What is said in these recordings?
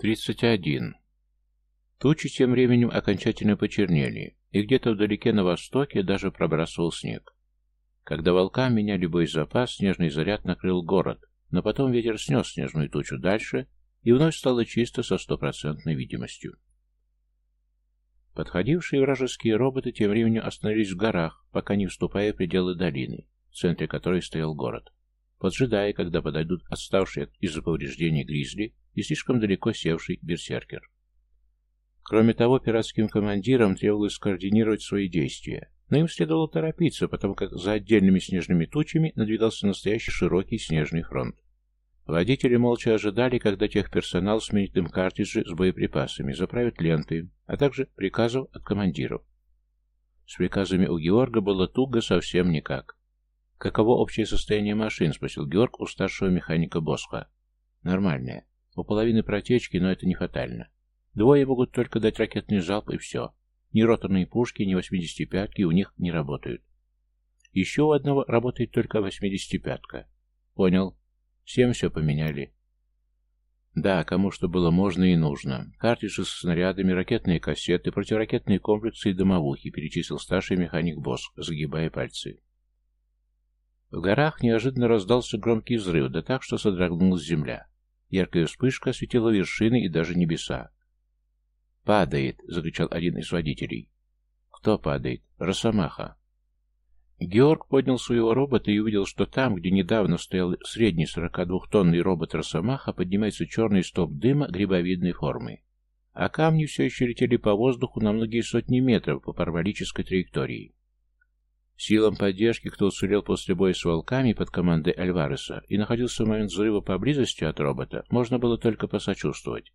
31. Тучи тем временем окончательно почернели, и где-то вдалеке на востоке даже пробрасывал снег. Когда волка меняли боезапас, снежный заряд накрыл город, но потом ветер снес снежную тучу дальше, и вновь стало чисто со стопроцентной видимостью. Подходившие вражеские роботы тем временем остановились в горах, пока не вступая в пределы долины, в центре которой стоял город, поджидая, когда подойдут отставшие из-за повреждений гризли и слишком далеко севший берсеркер. Кроме того, пиратским командирам требовалось скоординировать свои действия, но им следовало торопиться, потому как за отдельными снежными тучами надвигался настоящий широкий снежный фронт. Водители молча ожидали, когда техперсонал сменит им картриджи с боеприпасами, заправит ленты, а также приказов от командиров. С приказами у Георга было туго совсем никак. «Каково общее состояние машин?» — спросил Георг у старшего механика Боска. «Нормальное. У половины протечки, но это не фатально. Двое могут только дать ракетный залп, и все. Ни роторные пушки, ни 85-ки у них не работают. Еще у одного работает только 85-ка. Понял. Всем все поменяли. Да, кому что было можно и нужно. Картриджи с снарядами, ракетные кассеты, противоракетные комплексы и домовухи, перечислил старший механик Босс, загибая пальцы. В горах неожиданно раздался громкий взрыв, да так, что содрогнулась земля. Яркая вспышка осветила вершины и даже небеса. «Падает!» — закричал один из водителей. «Кто падает?» «Росомаха». Георг поднял своего робота и увидел, что там, где недавно стоял средний 42-тонный робот Росомаха, поднимается черный столб дыма грибовидной формы. А камни все еще летели по воздуху на многие сотни метров по параболической траектории. Силам поддержки, кто уцелел после боя с волками под командой Альвареса и находился в момент взрыва поблизости от робота, можно было только посочувствовать.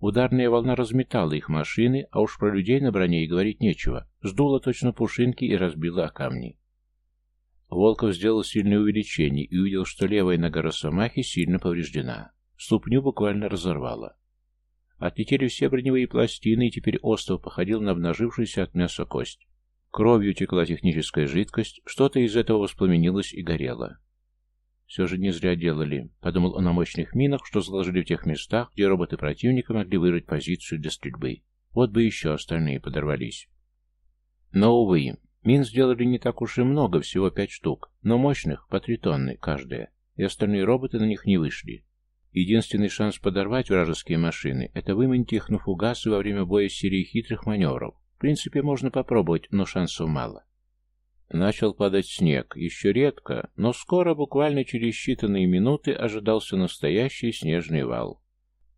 Ударная волна разметала их машины, а уж про людей на броне и говорить нечего. Сдула точно пушинки и разбила о камни. Волков сделал сильное увеличение и увидел, что левая нога Росомахи сильно повреждена. Ступню буквально разорвала. Отлетели все броневые пластины, и теперь остров походил на обнажившуюся от мяса кость. Кровью текла техническая жидкость, что-то из этого воспламенилось и горело. Все же не зря делали, подумал он о мощных минах, что заложили в тех местах, где роботы противника могли вырыть позицию для стрельбы. Вот бы еще остальные подорвались. Но, увы, мин сделали не так уж и много, всего пять штук, но мощных, по три тонны каждая, и остальные роботы на них не вышли. Единственный шанс подорвать вражеские машины – это выманить их на фугасы во время боя серии хитрых маневров, в принципе, можно попробовать, но шансов мало. Начал падать снег, еще редко, но скоро, буквально через считанные минуты, ожидался настоящий снежный вал.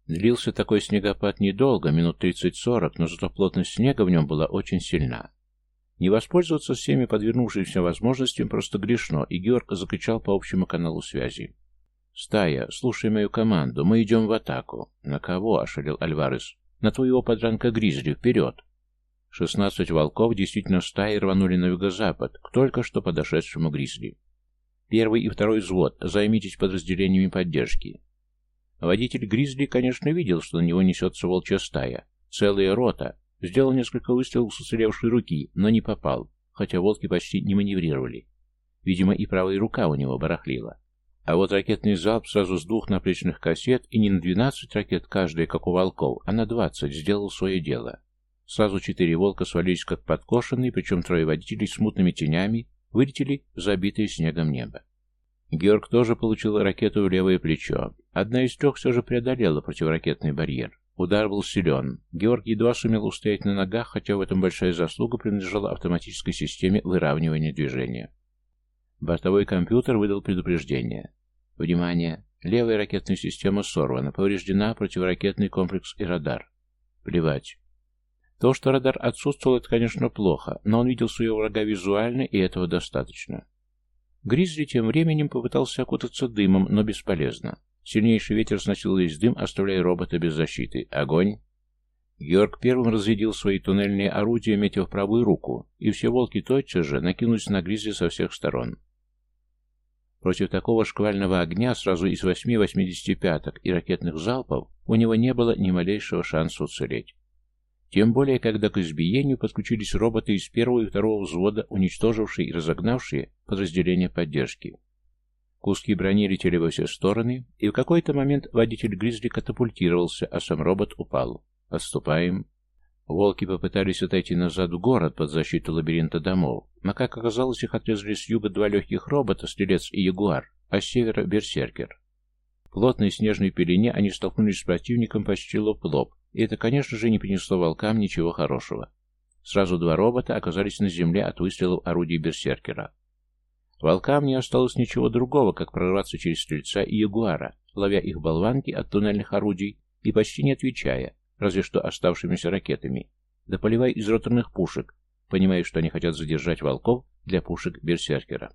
Длился такой снегопад недолго, минут 30-40, но зато плотность снега в нем была очень сильна. Не воспользоваться всеми подвернувшимися возможностями просто грешно, и Георг закричал по общему каналу связи. «Стая, слушай мою команду, мы идем в атаку». «На кого?» — ошалел Альварес. «На твоего подранка Гризли, вперед!» Шестнадцать волков действительно стаи рванули на юго-запад, к только что подошедшему Гризли. Первый и второй взвод, займитесь подразделениями поддержки. Водитель Гризли, конечно, видел, что на него несется волчья стая. Целая рота. Сделал несколько выстрелов с уцелевшей руки, но не попал, хотя волки почти не маневрировали. Видимо, и правая рука у него барахлила. А вот ракетный залп сразу с двух наплечных кассет, и не на двенадцать ракет каждая, как у волков, а на двадцать, сделал свое дело. Сразу четыре волка свалились как подкошенные, причем трое водителей с мутными тенями вылетели в забитое снегом небо. Георг тоже получил ракету в левое плечо. Одна из трех все же преодолела противоракетный барьер. Удар был силен. Георг едва сумел устоять на ногах, хотя в этом большая заслуга принадлежала автоматической системе выравнивания движения. Бортовой компьютер выдал предупреждение. Внимание! Левая ракетная система сорвана, повреждена противоракетный комплекс и радар. Плевать. То, что радар отсутствовал, это, конечно, плохо, но он видел своего врага визуально, и этого достаточно. Гризли тем временем попытался окутаться дымом, но бесполезно. Сильнейший ветер сносил весь дым, оставляя робота без защиты. Огонь! Георг первым разрядил свои туннельные орудия, метя в правую руку, и все волки тотчас же накинулись на Гризли со всех сторон. Против такого шквального огня сразу из восьми 85-ок и ракетных залпов у него не было ни малейшего шанса уцелеть. Тем более, когда к избиению подключились роботы из первого и второго взвода, уничтожившие и разогнавшие подразделения поддержки. Куски брони летели во все стороны, и в какой-то момент водитель Гризли катапультировался, а сам робот упал. Отступаем. Волки попытались отойти назад в город под защиту лабиринта домов, но, как оказалось, их отрезали с юга два легких робота, стрелец и ягуар, а с севера — берсеркер. В плотной снежной пелене они столкнулись с противником почти лоб в лоб, и это, конечно же, не принесло волкам ничего хорошего. Сразу два робота оказались на земле от выстрелов орудий берсеркера. Волкам не осталось ничего другого, как прорваться через стрельца и ягуара, ловя их болванки от туннельных орудий и почти не отвечая, разве что оставшимися ракетами, да поливая из роторных пушек, понимая, что они хотят задержать волков для пушек берсеркера.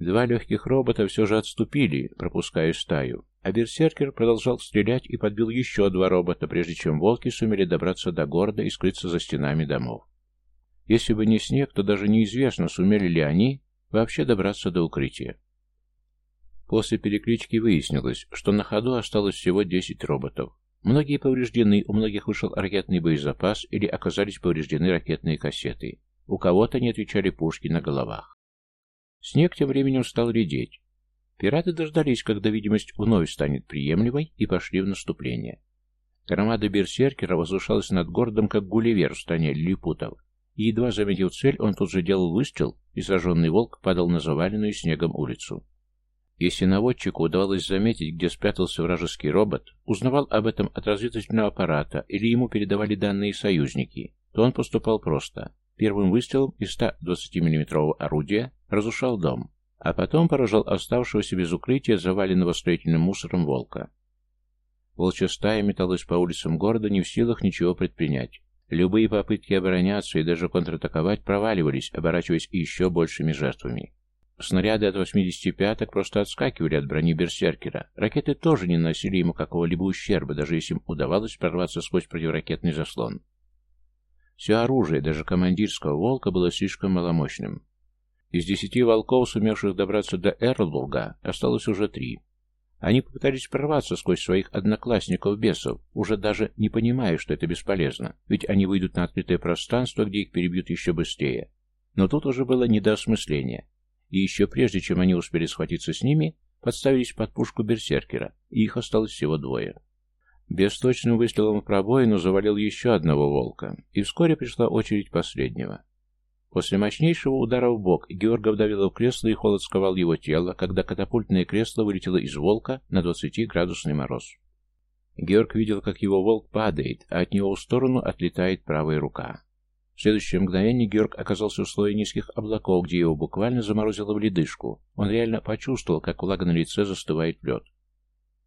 Два легких робота все же отступили, пропуская стаю, а берсеркер продолжал стрелять и подбил еще два робота, прежде чем волки сумели добраться до города и скрыться за стенами домов. Если бы не снег, то даже неизвестно, сумели ли они вообще добраться до укрытия. После переклички выяснилось, что на ходу осталось всего 10 роботов. Многие повреждены, у многих вышел ракетный боезапас или оказались повреждены ракетные кассеты. У кого-то не отвечали пушки на головах. Снег тем временем стал редеть. Пираты дождались, когда видимость вновь станет приемлемой, и пошли в наступление. Громада берсеркера возвышалась над городом, как Гулливер в стране лилипутов. И едва заметив цель, он тут же делал выстрел, и сраженный волк падал на заваленную снегом улицу. Если наводчику удавалось заметить, где спрятался вражеский робот, узнавал об этом от разведывательного аппарата или ему передавали данные союзники, то он поступал просто. Первым выстрелом из 120 миллиметрового орудия разрушал дом, а потом поражал оставшегося без укрытия заваленного строительным мусором волка. Волчья стая металась по улицам города, не в силах ничего предпринять. Любые попытки обороняться и даже контратаковать проваливались, оборачиваясь еще большими жертвами. Снаряды от 85-ок просто отскакивали от брони берсеркера. Ракеты тоже не наносили ему какого-либо ущерба, даже если им удавалось прорваться сквозь противоракетный заслон. Все оружие, даже командирского «Волка», было слишком маломощным. Из десяти волков, сумевших добраться до Эрлбурга, осталось уже три. Они попытались прорваться сквозь своих одноклассников-бесов, уже даже не понимая, что это бесполезно, ведь они выйдут на открытое пространство, где их перебьют еще быстрее. Но тут уже было не до осмысления и еще прежде, чем они успели схватиться с ними, подставились под пушку берсеркера, и их осталось всего двое. Бесточным выстрелом в пробоину завалил еще одного волка, и вскоре пришла очередь последнего. После мощнейшего удара в бок Георга вдавило в кресло и холод сковал его тело, когда катапультное кресло вылетело из волка на 20-градусный мороз. Георг видел, как его волк падает, а от него в сторону отлетает правая рука. В следующее мгновение Георг оказался в слое низких облаков, где его буквально заморозило в ледышку. Он реально почувствовал, как влага на лице застывает лед.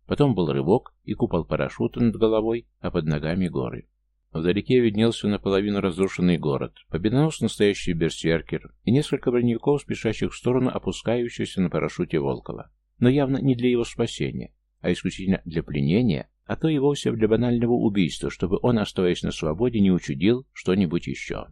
Потом был рывок и купол парашюта над головой, а под ногами горы. Вдалеке виднелся наполовину разрушенный город, победоносный настоящий берсеркер и несколько броневиков, спешащих в сторону опускающихся на парашюте Волкова. Но явно не для его спасения, а исключительно для пленения а то и вовсе для банального убийства, чтобы он, оставаясь на свободе, не учудил что-нибудь еще.